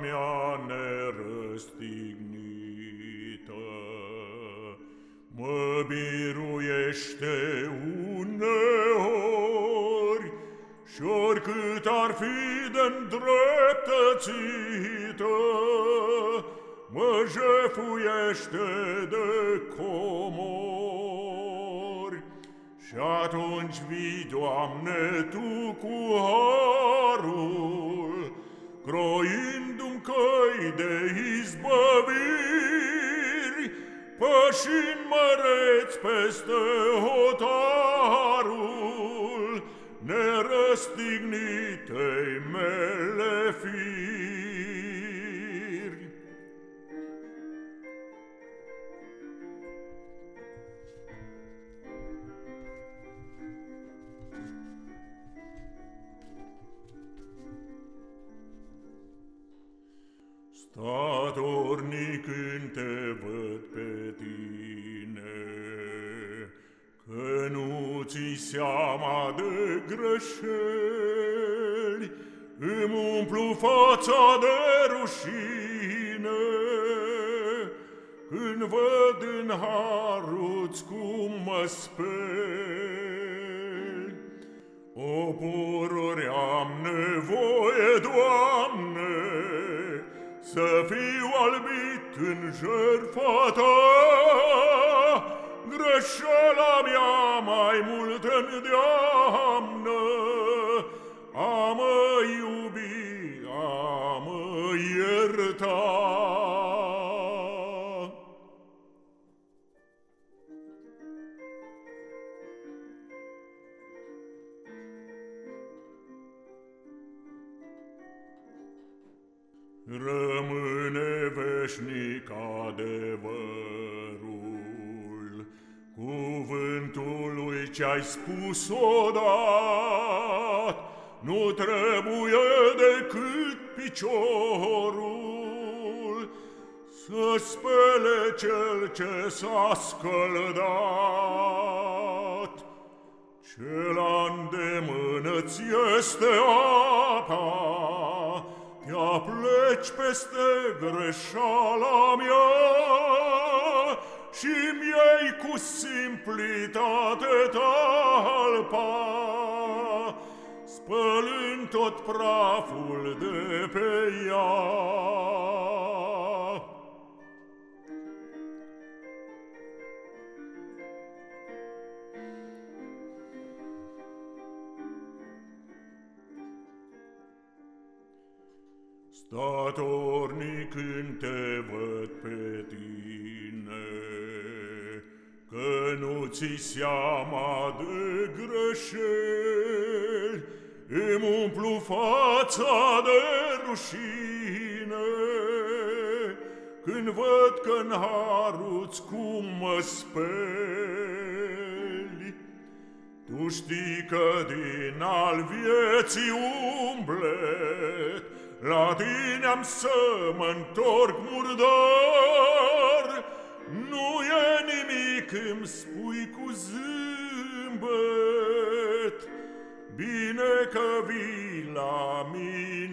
mea nerăstignită mă biruiește uneori și oricât ar fi de-ndreptățită, mă jefuiește de comori. Și atunci vii, Doamne, Tu cu harul, croindum căi de izbăviri, pășind măreți peste hotarul, ne Statornic când te văd pe tine, Că nu ți seama de greșeli, Îmi umplu fața de rușine, Când văd în haruț cum mă speli. Fiu albit în jertfa ta, Greșeala mea mai mult îndeamnă, A mă iubi, a mă ierta. Rămâne veșnic adevărul, Cuvântul lui ce-ai spus odată, Nu trebuie decât piciorul Să spele cel ce s-a scăldat. Ce la îndemână-ți este apa, te apleci peste greșeala mea Și-mi iei cu simplitate talpa Spălând tot praful de pe ea Statornic când te văd pe tine, Că nu ți seama de greșeli, Îmi umplu fața de rușine, Când văd că-n haruți cum mă speli. Tu știi că din al vieții umblet, la tine am să mă întorc murdar, Nu e nimic, îmi spui cu zâmbet, Bine că vii la mine iar.